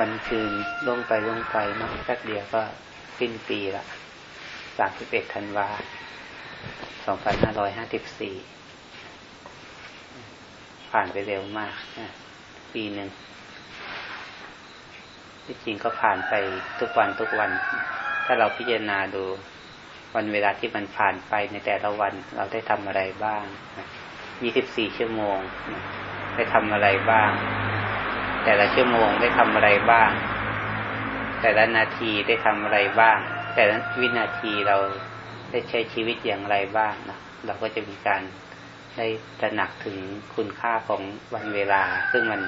วันคืนล่วงไปล่วงไปเนาะแป๊บเดียวก็สิ้นปีละสามสิบเอ็ดธันวาสองพันห้าร้อยห้าสิบสี่ผ่านไปเร็วมากนะปีหนึ่งที่จริงก็ผ่านไปทุกวันทุกวัน ถ้าเราพิจารณาดูวันเวลาที่มันผ่านไปในแต่ละวันเราได้ทำอะไรบ้างยี่สิบสี่ชั่วโมง ได้ทำอะไรบ้าง แต่ละชั่วโมงได้ทำอะไรบ้าง แต่ละนาทีได้ทำอะไรบ้าง แต่ละวินาทีเราได้ใช้ชีวิตอย่างไรบ้างนะเราก็จะมีการได้ตระหนักถึงคุณค่าของวันเวลา ซึ่งมัน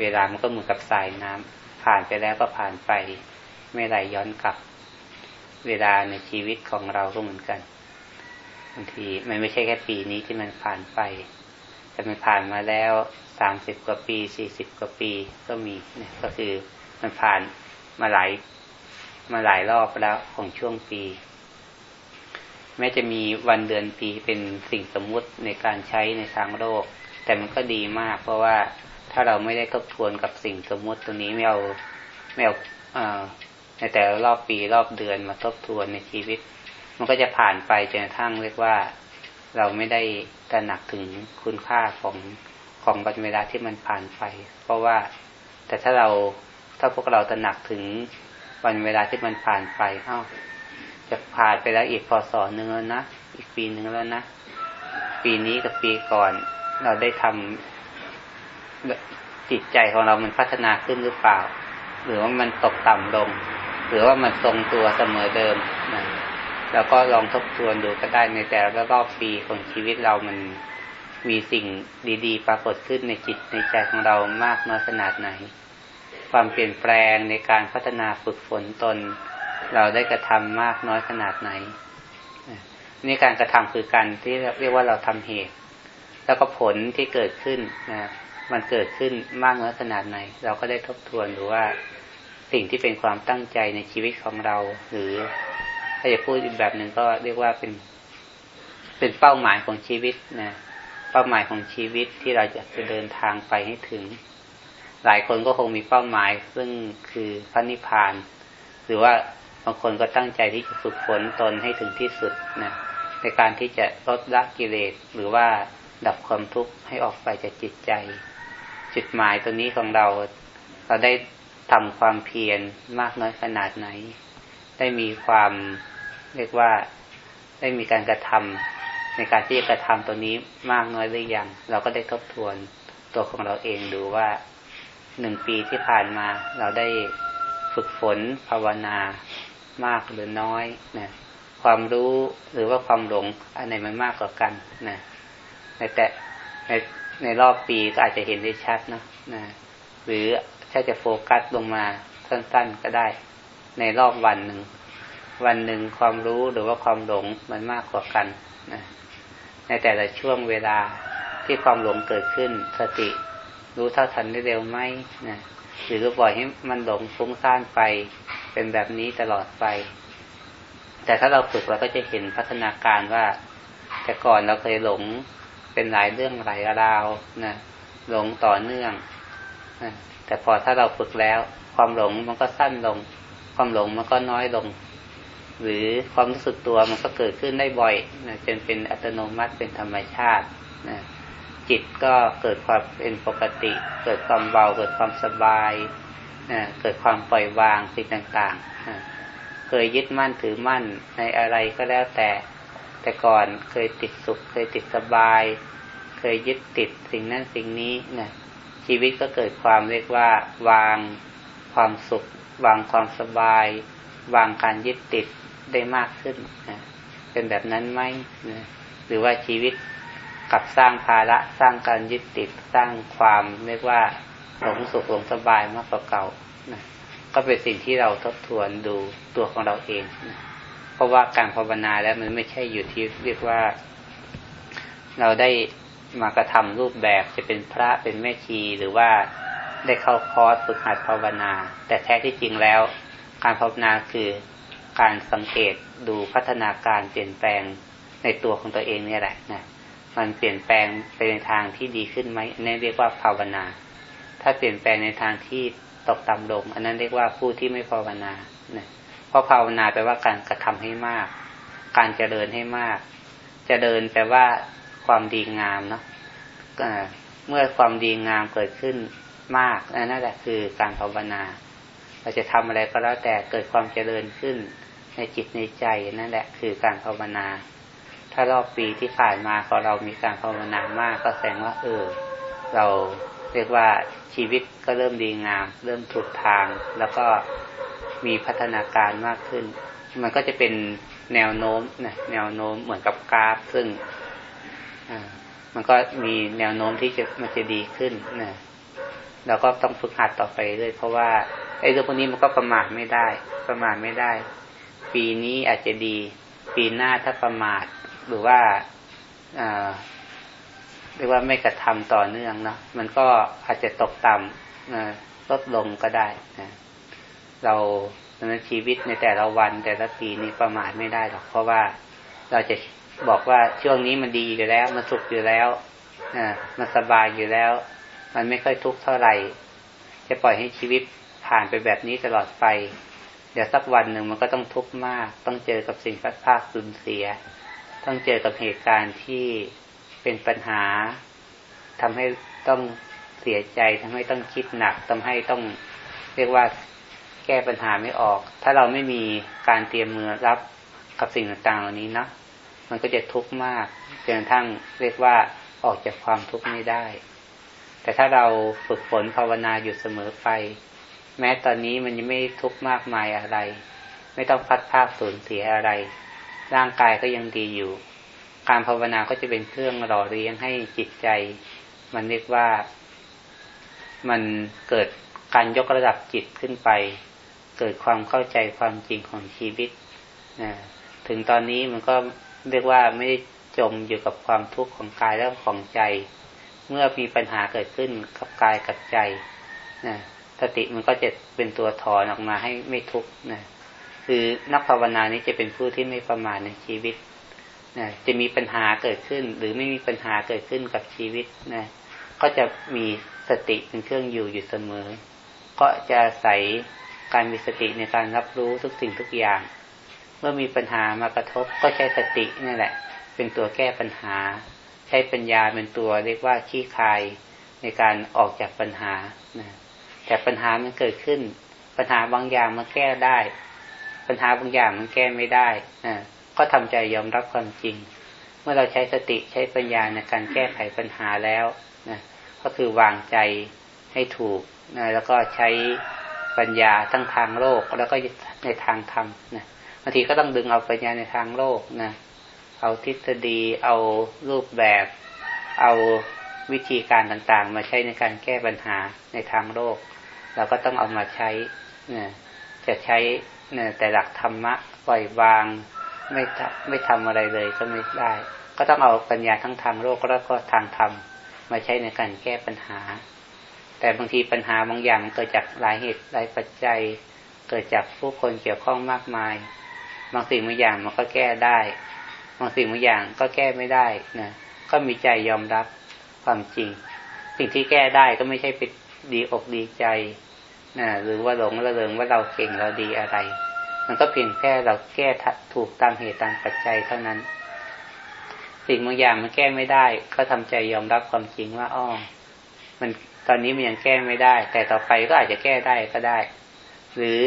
เวลามันก็เหมือนกับสายน้ำผ่านไปแล้วก็ผ่านไป ไม่ไหลย้อนกลับ เวลาในชีวิตของเราก็เหมือนกันบางทีมันไม่ใช่แค่ปีนี้ที่มันผ่านไป แต่มันผ่านมาแล้วสามสิบกว่าปีสี่สิบกว่าปีก็มีเนี่ยก็คือมันผ่านมาหลายมาหลายรอบแล้วของช่วงปี แม้จะมีวันเดือนปีเป็นสิ่งสมมุติในการใช้ในทางโลก แต่มันก็ดีมาก เพราะว่าถ้าเราไม่ได้ทบทวนกับสิ่งสมมุติตัวนี้ไม่เอาไม่เอาในแต่ละรอบปีรอบเดือนมาทบทวนในชีวิต มันก็จะผ่านไปจนกระทั่งเรียกว่า เราไม่ได้ตระหนักถึงคุณค่าของของวันเวลาที่มันผ่านไป เพราะว่าแต่ถ้าเราถ้าพวกเราตระหนักถึงวันเวลาที่มันผ่านไปเอ้าจะผ่านไปแล้วอีกพอสอนหนึ่งแล้วนะอีกปีหนึ่งแล้วนะปีนี้กับปีก่อน เราได้ทำจิตใจของเรามันพัฒนาขึ้นหรือเปล่า หรือว่ามันตกต่ำลง หรือว่ามันทรงตัวเสมอเดิมนะ แล้วก็ลองทบทวนดูก็ได้ในแต่ละรอบปีของชีวิตเรามันมีสิ่งดี ๆ ปรากฏขึ้นในจิตในใจของเรามากน้อยขนาดไหน ความเปลี่ยนแปลงในการพัฒนาฝึกฝนตน เราได้กระทำมากน้อยขนาดไหนนี่การกระทำคือการที่เรียกว่าเราทำเหตุ แล้วก็ผลที่เกิดขึ้นนะมันเกิดขึ้นมากน้อยขนาดไหน เราก็ได้ทบทวนหรือว่าสิ่งที่เป็นความตั้งใจในชีวิตของเรา หรือาจะพูดอีกแบบหนึ่งก็เรียกว่าเป็น เป็นเป้าหมายของชีวิตนะเป้าหมายของชีวิตที่เราจะจะเดินทางไปให้ถึง หลายคนก็คงมีเป้าหมาย ซึ่งคือพระนิพพาน หรือว่าบางคนก็ตั้งใจที่จะฝึกฝนตนให้ถึงที่สุดนะในการที่จะลดละกิเลสหรือว่าดับความทุกข์ให้ออกไปจากจิตใจ จุดหมายตัวนี้ของเราเราได้ทำความเพียรมากน้อยขนาดไหน ได้มีความ เรียกว่าได้มีการกระทำในการที่จะกระทำตัวนี้มากน้อยหรือยัง เราก็ได้ทบทวนตัวของเราเองดูว่าหนึ่งปีที่ผ่านมา เราได้ฝึกฝนภาวนามากหรือน้อยนะความรู้หรือว่าความหลงอันไหนมันมากกว่ากันนะในแต่ในในรอบปีก็อาจจะเห็นได้ชัดนะนะหรือถ้าจะโฟกัสลงมาสั้นๆก็ได้ ในรอบวันหนึ่ง วันหนึ่งความรู้หรือว่าความหลงมันมากกว่ากันนะในแต่ละช่วงเวลาที่ความหลงเกิดขึ้น สติรู้เท่าทันได้เร็วไหมนะหรือปล่อยให้มันหลงฟุ้งซ่านไปเป็นแบบนี้ตลอดไป แต่ถ้าเราฝึกเราก็จะเห็นพัฒนาการว่า แต่ก่อนเราเคยหลงเป็นหลายเรื่องหลายราวนะหลงต่อเนื่องนะแต่พอถ้าเราฝึกแล้ว ความหลงมันก็สั้นลง ความหลงมันก็น้อยลง หรือความรู้สึกตัวมันก็เกิดขึ้นได้บ่อยนะจนเป็นอัตโนมัติเป็นธรรมชาตินะจิตก็เกิดความเป็นปกติ เกิดความเบา เกิดความสบายนะเกิดความปล่อยวางสิ่งต่างๆนะเคยยึดมั่นถือมั่นในอะไรก็แล้วแต่ แต่ก่อนเคยติดสุข เคยติดสบาย เคยยึดติดสิ่งนั้นสิ่งนี้นะชีวิตก็เกิดความเรียกว่าวางความสุข วางความสบาย วางการยึดติดได้มากขึ้นนะเป็นแบบนั้นไหมนะหรือว่าชีวิตกับสร้างภาระสร้างการยึดติดสร้างความเรียกว่าหลงสุขหลงสบายมากกว่าเก่านะก็เป็นสิ่งที่เราทบทวนดูตัวของเราเองนะเพราะว่าการภาวนาแล้วมันไม่ใช่อยู่ที่เรียกว่า เราได้มากระทำรูปแบบจะเป็นพระเป็นแม่ชีหรือว่าได้เข้าคอร์สฝึกหัดภาวนา แต่แท้ที่จริงแล้ว การภาวนาคือการสังเกตดูพัฒนาการเปลี่ยนแปลงในตัวของตัวเองนี่แหละนะมันเปลี่ยนแปลงไปในทางที่ดีขึ้นไหมนี่เรียกว่าภาวนา ถ้าเปลี่ยนแปลงในทางที่ตกต่ำลง อันนั้นเรียกว่าผู้ที่ไม่ภาวนานะเพราะภาวนาแปลว่าการกระทำให้มาก การเจริญให้มากจเจริญแปลว่าความดีงามเนาะเมื่อความดีงามเกิดขึ้นมากนั่นแหละคือการภาวนา เราจะทำอะไรก็แล้วแต่เกิดความเจริญขึ้นในจิตในใจนั่นแหละคือการภาวนา ถ้ารอบปีที่ผ่านมาพอเรามีการภาวนามากก็แสดงว่า เออ เราเรียกว่าชีวิตก็เริ่มดีงาม เริ่มถูกทาง แล้วก็มีพัฒนาการมากขึ้น มันก็จะเป็นแนวโน้มนะแนวโน้มเหมือนกับกราฟซึ่งมันก็มีแนวโน้มที่จะมันจะดีขึ้นนะ เราก็ต้องฝึกหัดต่อไปเลย เพราะว่าไอ้เรื่องพวกนี้มันก็ประมาทไม่ได้ ประมาทไม่ได้ ปีนี้อาจจะดี ปีหน้าถ้าประมาทหรือว่าเรียกว่าไม่กระทำต่อเนื่องเนาะมันก็อาจจะตกต่ำลดลงก็ได้นะเราดังนั้นชีวิตในแต่ละวันแต่ละปีนี้ประมาทไม่ได้หรอก เพราะว่าเราจะบอกว่าช่วงนี้มันดีอยู่แล้ว มันสุขอยู่แล้วมันสบายอยู่แล้ว มันไม่ค่อยทุกข์เท่าไหร่ จะปล่อยให้ชีวิตผ่านไปแบบนี้ตลอดไป เดี๋ยวสักวันหนึ่งมันก็ต้องทุกข์มาก ต้องเจอกับสิ่งพัดภาคสูญเสีย ต้องเจอกับเหตุการณ์ที่เป็นปัญหาทำให้ต้องเสียใจทำให้ต้องคิดหนักทำให้ต้องเรียกว่าแก้ปัญหาไม่ออก ถ้าเราไม่มีการเตรียมมือรับกับสิ่งต่างๆเหล่านี้นะมันก็จะทุกข์มากจนกระทั่งเรียกว่าออกจากความทุกข์ไม่ได้ แต่ถ้าเราฝึกฝนภาวนาอยู่เสมอไป แม้ตอนนี้มันยังไม่ทุกข์มากมายอะไร ไม่ต้องพัดภาคสูญเสียอะไร ร่างกายก็ยังดีอยู่ การภาวนาก็จะเป็นเครื่องหล่อเลี้ยงให้จิตใจ มันเรียกว่ามันเกิดการยกระดับจิตขึ้นไป เกิดความเข้าใจความจริงของชีวิตนะถึงตอนนี้มันก็เรียกว่าไม่ได้จมอยู่กับความทุกข์ของกายและของใจ เมื่อมีปัญหาเกิดขึ้นกับกายกับใจนะสติมันก็จะเป็นตัวถอนออกมาให้ไม่ทุกข์นะคือนักภาวนานี้จะเป็นผู้ที่ไม่ประมาทในชีวิตนะจะมีปัญหาเกิดขึ้น หรือไม่มีปัญหาเกิดขึ้นกับชีวิตนะก็จะมีสติเป็นเครื่องอยู่อยู่เสมอ ก็จะใส่การมีสติในการรับรู้ทุกสิ่งทุกอย่าง เมื่อมีปัญหามากระทบก็ใช้สตินี่แหละ เป็นตัวแก้ปัญหา ใช้ปัญญาเป็นตัวเรียกว่าขี้คายในการออกจากปัญหานะแต่ปัญหามันเกิดขึ้น ปัญหาบางอย่างมันแก้ได้ ปัญหาบางอย่างมันแก้ไม่ได้นะก็ทำใจยอมรับความจริง เมื่อเราใช้สติใช้ปัญญาในการแก้ไขปัญหาแล้วนะก็คือวางใจให้ถูกนะแล้วก็ใช้ปัญญาทั้งทางโลกแล้วก็ในทางธรรมนะางทีก็ต้องดึงเอาปัญญาในทางโลกนะ เอาทฤษฎี เอารูปแบบ เอาวิธีการต่างๆ มาใช้ในการแก้ปัญหาในทางโลก เราก็ต้องเอามาใช้นะจะใช้นะแต่หลักธรรมะปล่อยวาง ไม่ไม่ทำอะไรเลยก็ไม่ได้ ก็ต้องเอาปัญญาทั้งทางโลกแล้วก็ทางธรรมมาใช้ในการแก้ปัญหา แต่บางทีปัญหาบางอย่างเกิดจากหลายเหตุหลายปัจจัย เกิดจากผู้คนเกี่ยวข้องมากมาย บางสิ่งบางอย่างมันก็แก้ได้ บางสิ่งบางอย่างก็แก้ไม่ได้นะก็มีใจยอมรับความจริง สิ่งที่แก้ได้ก็ไม่ใช่เป็นดีอกดีใจนะหรือว่าหลงระเริงว่าเราเก่งเราดีอะไร มันก็เพียงแค่เราแก้ถูกตามเหตุตามปัจจัยเท่านั้น สิ่งบางอย่างมันแก้ไม่ได้ ก็ทำใจยอมรับความจริงว่าอ้อมันตอนนี้มันยังแก้ไม่ได้ แต่ต่อไปก็อาจจะแก้ได้ก็ได้ หรือ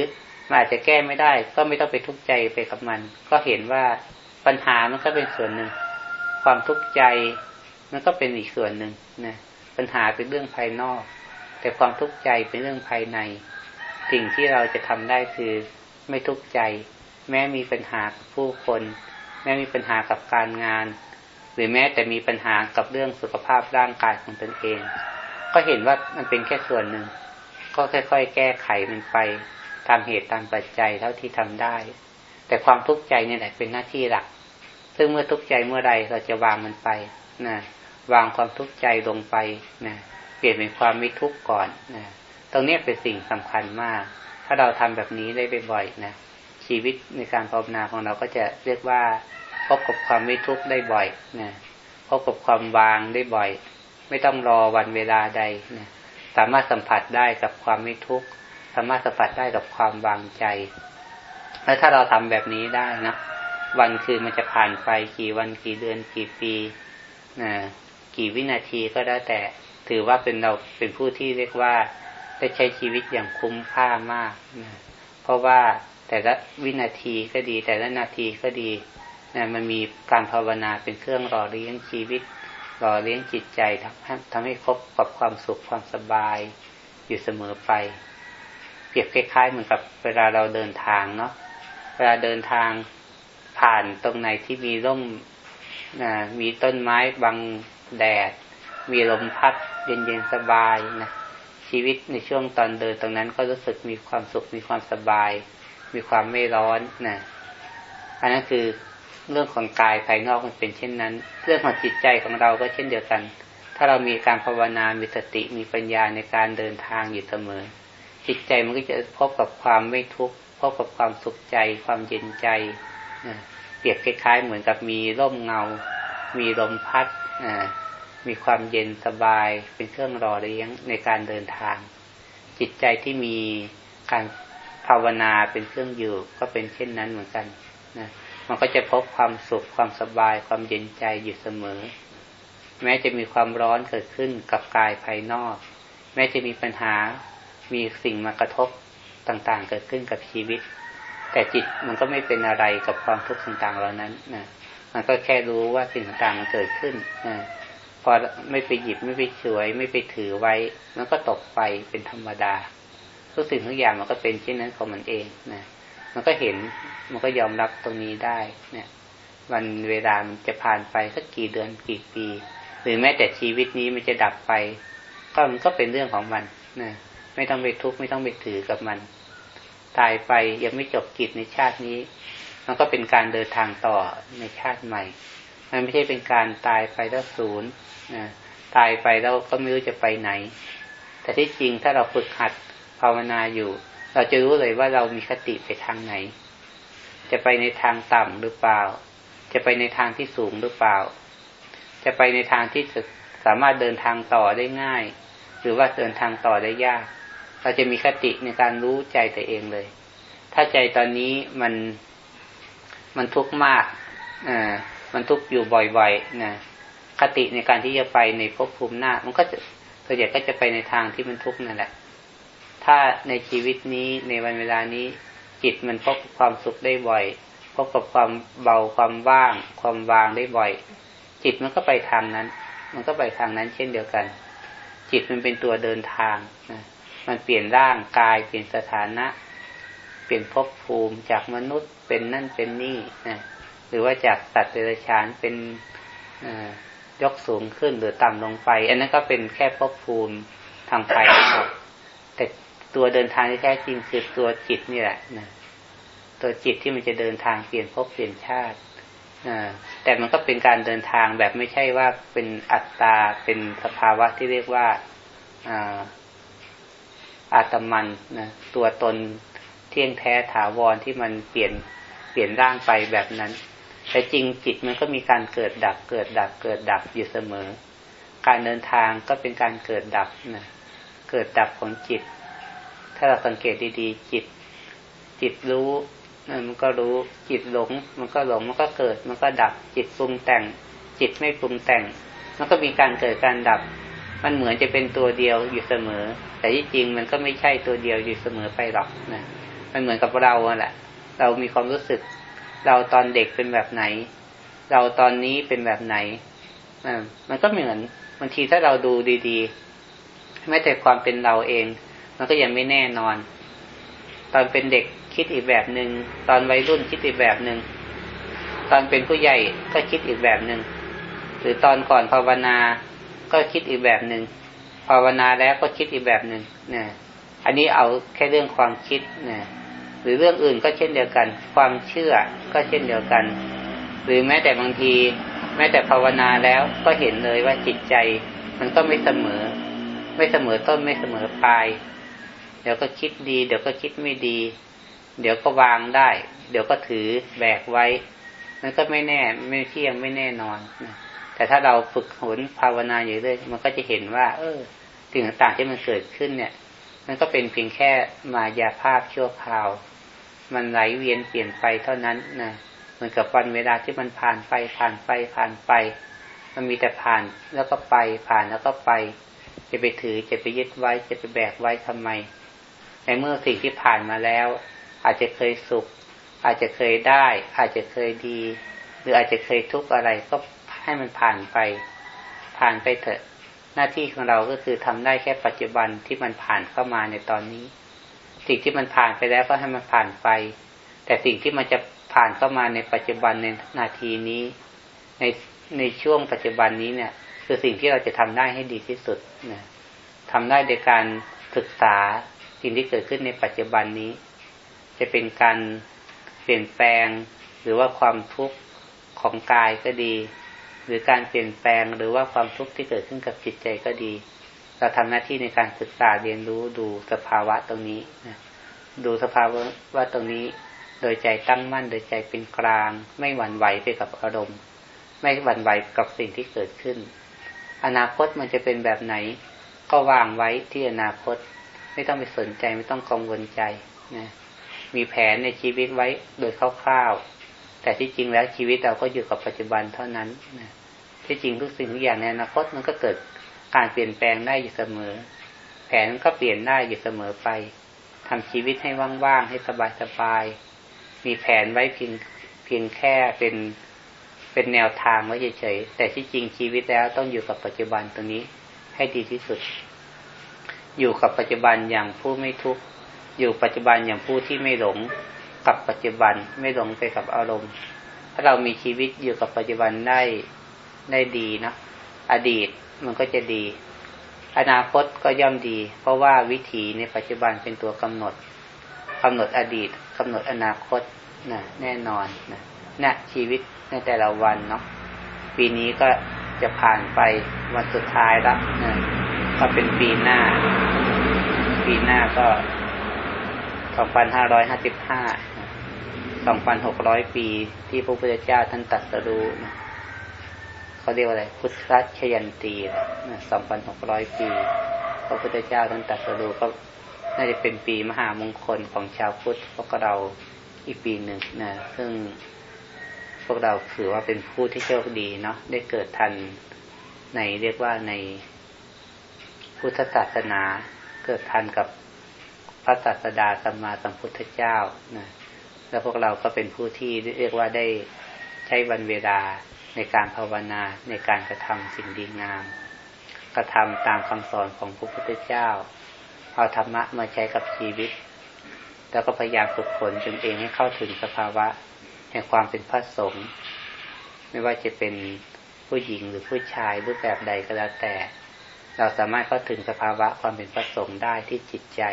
มันอาจจะแก้ไม่ได้ ก็ไม่ต้องไปทุกข์ใจไปกับมัน ก็เห็นว่า ปัญหามันก็เป็นส่วนหนึ่ง ความทุกข์ใจมันก็เป็นอีกส่วนหนึ่งนะปัญหาเป็นเรื่องภายนอก แต่ความทุกข์ใจเป็นเรื่องภายใน สิ่งที่เราจะทำได้คือไม่ทุกข์ใจ แม้มีปัญหากับผู้คน แม้มีปัญหากับการงาน หรือแม้แต่มีปัญหากับเรื่องสุขภาพร่างกายของตนเอง ก็เห็นว่ามันเป็นแค่ส่วนหนึ่ง ก็ค่อยๆ แก้ไขมันไป ตามเหตุตามปัจจัยเท่าที่ทำได้ แต่ความทุกข์ใจนี่แหละเป็นหน้าที่หลัก ซึ่งเมื่อทุกข์ใจเมื่อใดเราจะวางมันไปนะวางความทุกข์ใจลงไปนะเปลี่ยนเป็นความไม่ทุกข์ก่อนนะตรงนี้เป็นสิ่งสำคัญมาก ถ้าเราทำแบบนี้ได้บ่อยๆนะชีวิตในการภาวนาของเราก็จะเรียกว่าพบกับความไม่ทุกข์ได้บ่อยนะพบกับความวางได้บ่อย ไม่ต้องรอวันเวลาใดนะสามารถสัมผัสได้กับความไม่ทุกข์ สามารถสัมผัสได้กับความวางใจ แล้วถ้าเราทำแบบนี้ได้นะวันคืนมันจะผ่านไปกี่วันกี่เดือนกี่ปีนะกี่วินาทีก็ได้แต่ถือว่าเป็นเราเป็นผู้ที่เรียกว่าได้ใช้ชีวิตอย่างคุ้มค่ามากนะเพราะว่าแต่ละวินาทีก็ดี แต่ละนาทีก็ดีนะมันมีการภาวนาเป็นเครื่องรอเลี้ยงชีวิตรอเลี้ยงจิตใจทำให้ทำให้ครบกับความสุขความสบายอยู่เสมอไป เปรียบคล้ายๆเหมือนกับเวลาเราเดินทางเนาะ เวลาเดินทางผ่านตรงไหนที่มีร่มมีต้นไม้บังแดด มีลมพัดเย็นๆสบายนะชีวิตในช่วงตอนเดินตรงนั้นก็รู้สึกมีความสุขมีความสบาย มีความไม่ร้อนนะอันนั้นคือเรื่องของกายภายนอกมันเป็นเช่นนั้น เรื่องของจิตใจของเราก็เช่นเดียวกัน ถ้าเรามีการภาวนา มีสติ มีปัญญาในการเดินทางอยู่เสมอ จิตใจมันก็จะพบกับความไม่ทุกข์ พบกับความสุขใจ ความเย็นใจเปรียบคล้ายๆ เหมือนกับมีร่มเงา มีลมพัดมีความเย็นสบายเป็นเครื่องรอเลี้ยงในการเดินทาง จิตใจที่มีการภาวนาเป็นเครื่องอยู่ก็เป็นเช่นนั้นเหมือนกันนะมันก็จะพบความสุขความสบายความเย็นใจอยู่เสมอ แม้จะมีความร้อนเกิดขึ้นกับกายภายนอก แม้จะมีปัญหามีสิ่งมากระทบ ต่างๆ เกิดขึ้นกับชีวิต แต่จิตมันก็ไม่เป็นอะไรกับความทุกข์ต่างๆเหล่านั้นนะมันก็แค่รู้ว่าสิ่งต่างๆมันเกิดขึ้นนะพอไม่ไปหยิบไม่ไปช่วย ไม่ไปถือไว้ มันก็ตกไปเป็นธรรมดา ทุกสิ่งทุกอย่างมันก็เป็นเช่นนั้นของมันเองนะมันก็เห็นมันก็ยอมรับตรงนี้ได้เนี่ยวันเวลามันจะผ่านไปสักกี่เดือนกี่ปี หรือแม้แต่ชีวิตนี้มันจะดับไป ก็มันก็เป็นเรื่องของมันนะไม่ต้องไปทุกข์ไม่ต้องไปถือกับมัน ตายไปยังไม่จบกิจในชาตินี้ มันก็เป็นการเดินทางต่อในชาติใหม่ มันไม่ใช่เป็นการตายไปแล้วศูนย์นะตายไปแล้วก็ไม่รู้จะไปไหน แต่ที่จริงถ้าเราฝึกหัดภาวนาอยู่ เราจะรู้เลยว่าเรามีคติไปทางไหน จะไปในทางต่ำหรือเปล่า จะไปในทางที่สูงหรือเปล่า จะไปในทางที่สามารถเดินทางต่อได้ง่าย หรือว่าเดินทางต่อได้ยาก เราจะมีคติในการรู้ใจตัวเองเลย ถ้าใจตอนนี้มันมันทุกข์มากอ่ามันทุกข์อยู่บ่อยๆนะคติในการที่จะไปในภพภูมิหน้า มันก็จะส่วนใหญ่ก็จะไปในทางที่มันทุกข์นั่นแหละ ถ้าในชีวิตนี้ในวันเวลานี้ จิตมันพบความสุขได้บ่อย พบกับความเบาความว่าง ความวางได้บ่อย จิตมันก็ไปทางนั้น มันก็ไปทางนั้นเช่นเดียวกัน จิตมันเป็นตัวเดินทางนะ มันเปลี่ยนร่างกาย เปลี่ยนสถานะ เปลี่ยนภพภูมิจากมนุษย์เป็นนั่นเป็นนี่นะหรือว่าจากตัดเดรัจฉานเป็นยกสูงขึ้นหรือต่ำลงไป อันนั้นก็เป็นแค่ภพภูมิทางภายนอกแต่ตัวเดินทางที่แท้จริงคือตัวจิตนี่แหละนะตัวจิตที่มันจะเดินทางเปลี่ยนภพเปลี่ยนชาติแต่มันก็เป็นการเดินทางแบบไม่ใช่ว่าเป็นอัตตาเป็นสภาวะที่เรียกว่า อาตมันนะตัวตนเที่ยงแท้ถาวรที่มันเปลี่ยนเปลี่ยนร่างไปแบบนั้น แต่จริงจิตมันก็มีการเกิดดับ เกิดดับ เกิดดับอยู่เสมอ การเดินทางก็เป็นการเกิดดับนะเกิดดับของจิต ถ้าเราสังเกตดีๆ จิต จิตรู้มันก็รู้จิตหลง มันก็หลงมันก็เกิด มันก็ดับจิตปรุงแต่ง จิตไม่ปรุงแต่ง มันก็มีการเกิดการดับ มันเหมือนจะเป็นตัวเดียวอยู่เสมอ แต่ที่จริงมันก็ไม่ใช่ตัวเดียวอยู่เสมอไปหรอกนะมันเหมือนกับเราแหละ เรามีความรู้สึก เราตอนเด็กเป็นแบบไหน เราตอนนี้เป็นแบบไหนมันก็เหมือนบางทีถ้าเราดูดีๆแม้แต่ความเป็นเราเอง มันก็ยังไม่แน่นอน ตอนเป็นเด็กคิดอีกแบบหนึง่งตอนวัยรุ่นคิดอีกแบบหนึง่งตอนเป็นผู้ใหญ่ก็คิดอีกแบบหนึง่งหรือตอนก่อนภาวนา ก็คิดอีกแบบหนึง่งภาวนาแล้วก็คิดอีกแบบหนึง่งเนี่ยอันนี้เอาแค่เรื่องความคิดเนี่ยหรือเรื่องอื่นก็เช่นเดียวกัน ความเชื่อก็เช่นเดียวกัน หรือแม้แต่บางที แม้แต่ภาวนาแล้วก็เห็นเลยว่าจิตใจ มันก็ไม่เสมอ ไม่เสมอต้นไม่เสมอปลาย เดี๋ยวก็คิดดี เดี๋ยวก็คิดไม่ดี เดี๋ยวก็วางได้ เดี๋ยวก็ถือแบกไว้ มันก็ไม่แน่ไม่เที่ยงไม่แน่นอน แต่ถ้าเราฝึกหนภาวนาอยู่เรื่อยมันก็จะเห็นว่า เออสิ่งต่างๆที่มันเกิดขึ้นเนี่ย มันก็เป็นเพียงแค่มายาภาพชั่วคราว มันไหลเวียนเปลี่ยนไปเท่านั้นนะเหมือนกับวันเวลาที่มันผ่านไปผ่านไปผ่านไป มันมีแต่ผ่านแล้วก็ไปผ่านแล้วก็ไป จะไปถือจะไปยึดไว้จะไปแบกไว้ทำไม ในเมื่อสิ่งที่ผ่านมาแล้ว อาจจะเคยสุข อาจจะเคยได้ อาจจะเคยดี หรืออาจจะเคยทุกข์อะไรก็ ให้มันผ่านไป ผ่านไปเถอะ หน้าที่ของเราก็คือทำได้แค่ปัจจุบันที่มันผ่านเข้ามาในตอนนี้ สิ่งที่มันผ่านไปแล้วก็ให้มันผ่านไป แต่สิ่งที่มันจะผ่านเข้ามาในปัจจุบันในนาทีนี้ ในในช่วงปัจจุบันนี้เนี่ย คือสิ่งที่เราจะทำได้ให้ดีที่สุดนะทำได้โดยการศึกษาสิ่งที่เกิดขึ้นในปัจจุบันนี้ จะเป็นการเปลี่ยนแปลงหรือว่าความทุกข์ของกายก็ดี หรือการเปลี่ยนแปลงหรือว่าความทุกข์ที่เกิดขึ้นกับจิตใจก็ดี เราทำหน้าที่ในการศึกษาเรียนรู้ดูสภาวะตรงนี้นะดูสภาวะว่าตรงนี้ โดยใจตั้งมั่น โดยใจเป็นกลาง ไม่หวั่นไหวไปกับอารมณ์ ไม่หวั่นไหวกับสิ่งที่เกิดขึ้น อนาคตมันจะเป็นแบบไหน ก็วางไว้ที่อนาคต ไม่ต้องไปสนใจไม่ต้องกังวลใจนะมีแผนในชีวิตไว้โดยคร่าวๆ แต่ที่จริงแล้วชีวิตเราก็อยู่กับปัจจุบันเท่านั้นนะที่จริงทุกสิ่งทุกอย่างในอนาคตมันก็เกิดการเปลี่ยนแปลงได้อยู่เสมอ แผนก็เปลี่ยนได้อยู่เสมอไปทำชีวิตให้ว่างๆให้สบายๆมีแผนไว้เพียงเพียงแค่เป็นเป็นแนวทางไว้เฉยๆแต่ที่จริงชีวิตแล้วต้องอยู่กับปัจจุบันตรงนี้ให้ดีที่สุด อยู่กับปัจจุบันอย่างผู้ไม่ทุกข์อยู่ปัจจุบันอย่างผู้ที่ไม่หลง กับปัจจุบันไม่หลงไปกับอารมณ์ ถ้าเรามีชีวิตอยู่กับปัจจุบันได้ได้ดีนะอดีตมันก็จะดี อนาคตก็ย่อมดี เพราะว่าวิถีในปัจจุบันเป็นตัวกำหนด กำหนดอดีต กำหนดอนาคตนะแน่นอนนะนะชีวิตในแต่ละวันเนาะปีนี้ก็จะผ่านไปวันสุดท้ายแล้วนะก็เป็นปีหน้า ปีหน้าก็ 2555 สองพันหกร้อยปีที่พระพุทธเจ้าท่านตัดสรู้นะเขาเรียกว่าอะไร พุทธชยันตีสองพันหกร้อยปี พระพุทธเจ้าท่านตัดสรู้ก็น่าจะเป็นปีมหามงคลของชาวพุทธพวกเราอีกปีหนึ่งนะซึ่งพวกเราถือว่าเป็นผู้ที่โชคดีเนาะได้เกิดทันในเรียกว่าในพุทธศาสนาเกิดทันกับพระศาสดาสัมมาสัมพุทธเจ้านะ แล้วพวกเราก็เป็นผู้ที่เรียกว่าได้ใช้วันเวลาในการภาวนาในการกระทำสิ่งดีงาม กระทำตามคำสอนของพระพุทธเจ้า เอาธรรมะมาใช้กับชีวิต แล้วก็พยายามฝึกฝนจนเองให้เข้าถึงสภาวะแห่งความเป็นพระสงฆ์ไม่ว่าจะเป็นผู้หญิงหรือผู้ชายรูปแบบใดก็แล้วแต่ เราสามารถเข้าถึงสภาวะความเป็นพระสงฆ์ได้ที่จิตใจ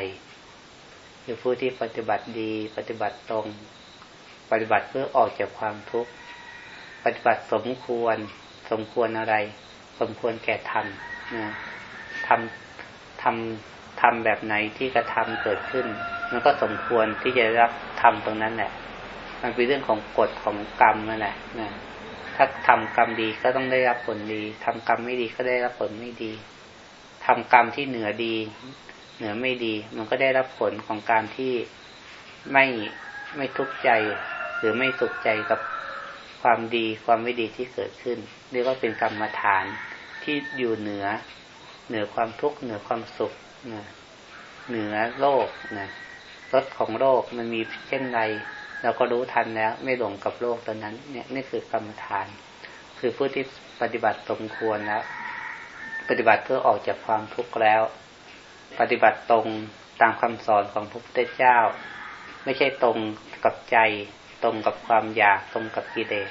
คือผู้ที่ปฏิบัติดี ปฏิบัติตรง ปฏิบัติเพื่อออกจากความทุกข์ ปฏิบัติสมควร สมควรอะไร สมควรแก่ธรรมนะทำทำทำแบบไหนที่กระทำเกิดขึ้น มันก็สมควรที่จะรับทำตรงนั้นแหละ มันเป็นเรื่องของกฎของกรรมนั่นแหละนะถ้าทำกรรมดีก็ต้องได้รับผลดีทำกรรมไม่ดีก็ได้รับผลไม่ดีทำกรรมที่เหนือดี หนือไม่ดี มันก็ได้รับผลของการที่ไม่ไม่ทุกข์ใจ หรือไม่สุขใจกับความดีความไม่ดีที่เกิดขึ้น เรียกว่าเป็นกรรมฐานที่อยู่เหนือ เหนือความทุกข์เหนือความสุขนะเหนือโลกนะรสของโลกมันมีเช่นไรเราก็รู้ทันแล้ว ไม่หลงกับโลกตอนนั้น เนี่ยนี่คือกรรมฐาน คือผู้ที่ปฏิบัติสมควรแล้ว ปฏิบัติเพื่อออกจากความทุกข์แล้ว ปฏิบัติตรงตามคำสอนของพระพุทธเจ้า ไม่ใช่ตรงกับใจตรงกับความอยากตรงกับกิเลส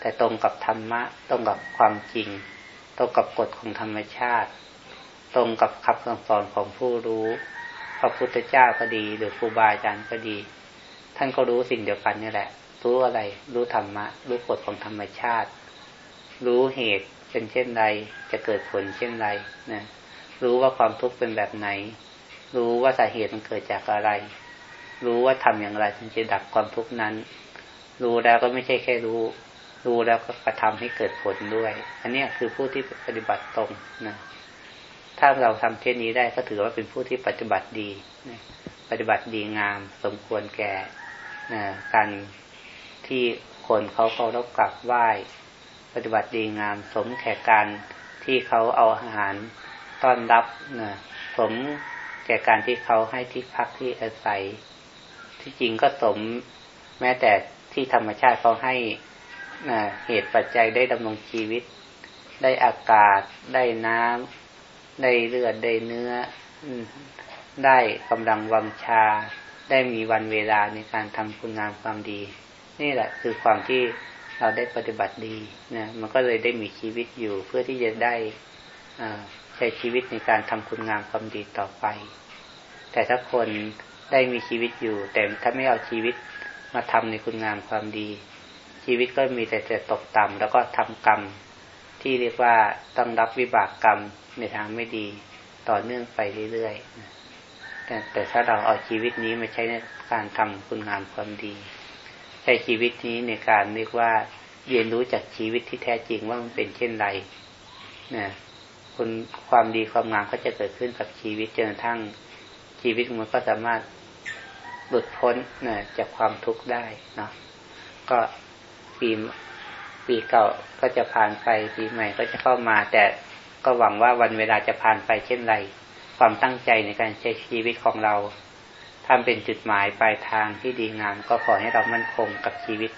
แต่ตรงกับธรรมะ ตรงกับความจริง ตรงกับกฎของธรรมชาติ ตรงกับคำสอนของผู้รู้ พระพุทธเจ้าก็ดี หรือครูบาอาจารย์ก็ดี ท่านก็รู้สิ่งเดียวกันนี่แหละ รู้อะไร รู้ธรรมะ รู้กฎของธรรมชาติ รู้เหตุเป็นเช่นไร จะเกิดผลเช่นไรนะ รู้ว่าความทุกข์เป็นแบบไหน รู้ว่าสาเหตุมันเกิดจากอะไร รู้ว่าทำอย่างไรถึงจะดับความทุกข์นั้น รู้แล้วก็ไม่ใช่แค่รู้ รู้แล้วก็กระทำให้เกิดผลด้วย อันนี้คือผู้ที่ปฏิบัติตรงนะถ้าเราทำเช่นนี้ได้ก็ถือว่าเป็นผู้ที่ปฏิบัติดีปฏิบัติดีงาม สมควรแก่การที่คนเขาเคารพกราบไหว้ ปฏิบัติดีงาม สมแก่การที่เขาเอาอาหาร ต้อนรับนะสมแก่การที่เขาให้ที่พักที่อาศัย ที่จริงก็สมแม้แต่ที่ธรรมชาติเขาให้นะเหตุปัจจัยได้ดำรงชีวิต ได้อากาศ ได้น้ำได้เลือดได้เนื้อ ได้กำลังวังชา ได้มีวันเวลาในการทำคุณงามความดี นี่แหละคือความที่เราได้ปฏิบัติดีนะมันก็เลยได้มีชีวิตอยู่เพื่อที่จะได้ใช้ชีวิตในการทำคุณงามความดีต่อไป แต่ถ้าคนได้มีชีวิตอยู่ แต่ถ้าไม่เอาชีวิตมาทำในคุณงามความดี ชีวิตก็มีแต่จะตกต่ำแล้วก็ทำกรรม ที่เรียกว่าต้องรับวิบากกรรมในทางไม่ดีต่อเนื่องไปเรื่อยๆแต่แต่ถ้าเราเอาชีวิตนี้มาใช้ในการทำคุณงามความดี ใช้ชีวิตนี้ในการเรียกว่าเรียนรู้จากชีวิตที่แท้จริงว่ามันเป็นเช่นไรนะ คุณความดีความงามก็จะเกิดขึ้นกับชีวิตจนกระทั่งชีวิตมันก็สามารถหลุดพ้นนะจากความทุกข์ได้เนาะก็ปีปีเก่าก็จะผ่านไปปีใหม่ก็จะเข้ามา แต่ก็หวังว่าวันเวลาจะผ่านไปเช่นไร ความตั้งใจในการใช้ชีวิตของเราทำเป็นจุดหมายปลายทางที่ดีงาม ก็ขอให้เรามั่นคงกับชีวิต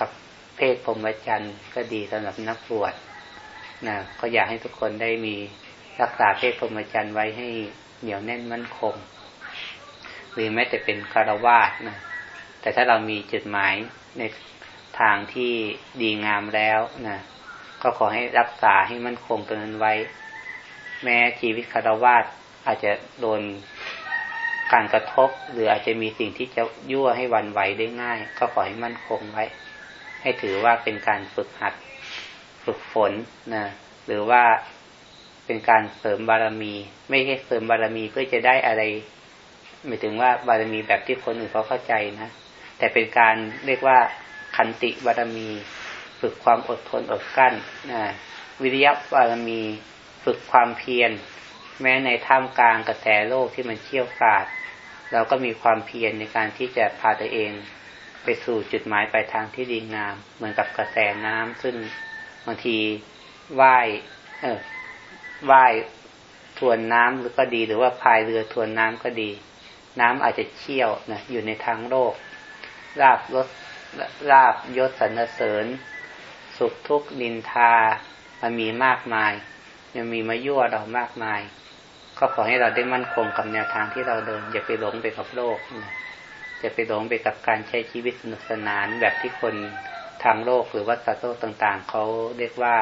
กับเพศพรหมจรรย์ก็ดีสำหรับนักบวช นะก็อยากให้ทุกคนได้มีรักษาเพศพรหมจรรย์ไว้ให้เหนียวแน่นมั่นคง หรือแม้แต่เป็นคารวาสนะแต่ถ้าเรามีจุดหมายในทางที่ดีงามแล้วนะก็ขอให้รักษาให้มั่นคงตรงนั้นไว้ แม้ชีวิตคารวาสอาจจะโดนการกระทบ หรืออาจจะมีสิ่งที่จะยั่วให้วันไหวได้ง่าย ก็ขอให้มั่นคงไว้ ให้ถือว่าเป็นการฝึกหัด ฝึกฝนนะหรือว่าเป็นการเสริมบารมี ไม่ใช่เสริมบารมีเพื่อจะได้อะไรหมายถึงว่าบารมีแบบที่คนอื่นเขาเข้าใจนะแต่เป็นการเรียกว่าขันติบารมี ฝึกความอดทนอดกั้นนะวิริยะบารมี ฝึกความเพียร แม้ในท่ามกลางกระแสโลกที่มันเชี่ยวกราดเราก็มีความเพียรในการที่จะพาตัวเอง ไปสู่จุดหมายปลายทางที่ดีงาม เหมือนกับกระแสน้ำซึ่ง บางทีว่ายเออว่ายทวนน้ำหรือก็ดี หรือว่าพายเรือทวนน้ำก็ดี น้ำอาจจะเชี่ยวนะอยู่ในทางโลกลาบรสลาบยศสรรเสริญ สุขทุกข์นินทา มันมีมากมาย ยังมีมายั่วเรามากมาย ก็ขอให้เราได้มั่นคงกับแนวทางที่เราเดิน อย่าไปหลงไปกับโลกนะจะไปหลงไปกับการใช้ชีวิตสนุกสนานแบบที่คน ทางโลกหรือว่าสัตว์โลกต่าง ๆเขาเรียกว่า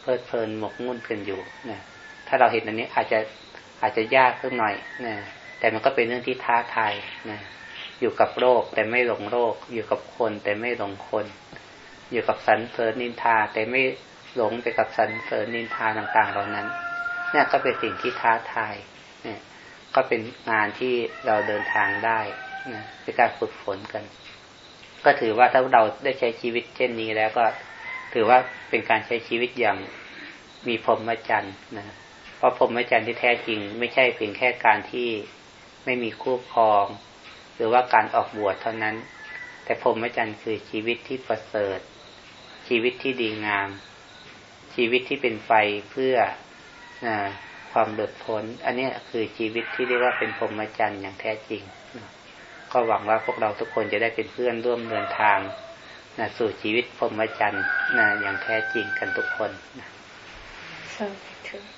เพลิดเพลินหมกมุ่นกันอยู่นะถ้าเราเห็นอันนี้อาจจะอาจจะยากสักหน่อยนะแต่มันก็เป็นเรื่องที่ท้าทายนะอยู่กับโรคแต่ไม่หลงโรคอยู่กับคนแต่ไม่หลงคน อยู่กับสรรเสริญนินทา แต่ไม่หลงไปกับสรรเสริญนินทาต่างๆเหล่านั้นเนี่ยก็เป็นสิ่งที่ท้าทายเนี่ยก็เป็นงานที่เราเดินทางได้นะเป็นการฝึกฝนกัน ก็ถือว่าถ้าเราได้ใช้ชีวิตเช่นนี้แล้วก็ถือว่าเป็นการใช้ชีวิตอย่างมีพรหมจรรย์นะเพราะพรหมจรรย์ที่แท้จริง ไม่ใช่เพียงแค่การที่ไม่มีคู่ครอง หรือว่าการออกบวชเท่านั้น แต่พรหมจรรย์คือชีวิตที่ประเสริฐ ชีวิตที่ดีงาม ชีวิตที่เป็นไฟเพื่อความหลุดพ้น อันนี้คือชีวิตที่เรียกว่าเป็นพรหมจรรย์อย่างแท้จริง ก็หวังว่าพวกเราทุกคนจะได้เป็นเพื่อนร่วมเดินทางนะสู่ชีวิตพรหมจรรย์นะอย่างแท้จริงกันทุกคนนะ So true.